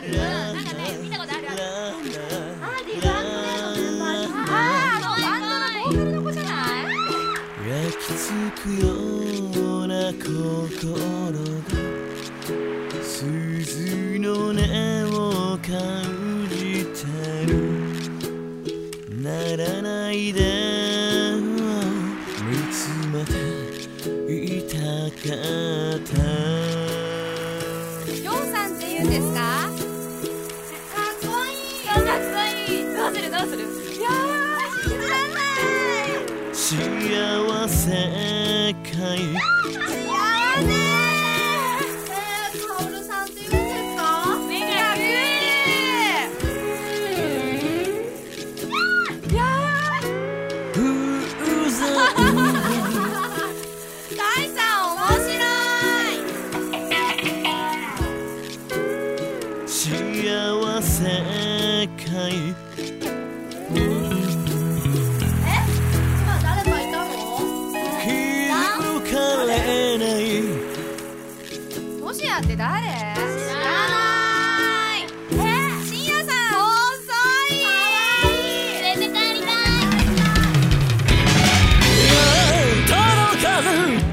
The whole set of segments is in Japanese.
あるなんかね見たことあるあるあーデあ、あンドのああバーだああのバああのボーあ。あの子じああい焼きあ。あような心がああ音を感あ。あるならああでいつあ。あいたかああようさんああ言うんあ。ああ大さん面白い幸せかい？って誰？知らない。え深夜さん遅い。かわいい連れて帰りたい届かぬ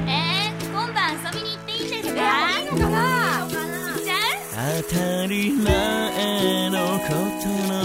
えー、今晩遊びに行っていいんですえかいいのかな？行っちゃう当たり前のことの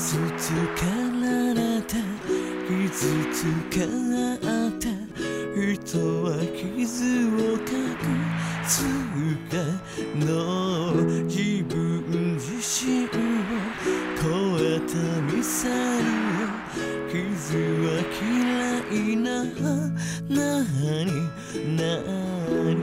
傷つかられた傷つかった人は傷を隠すがの自分自身を超えたミサイル傷は嫌いななになに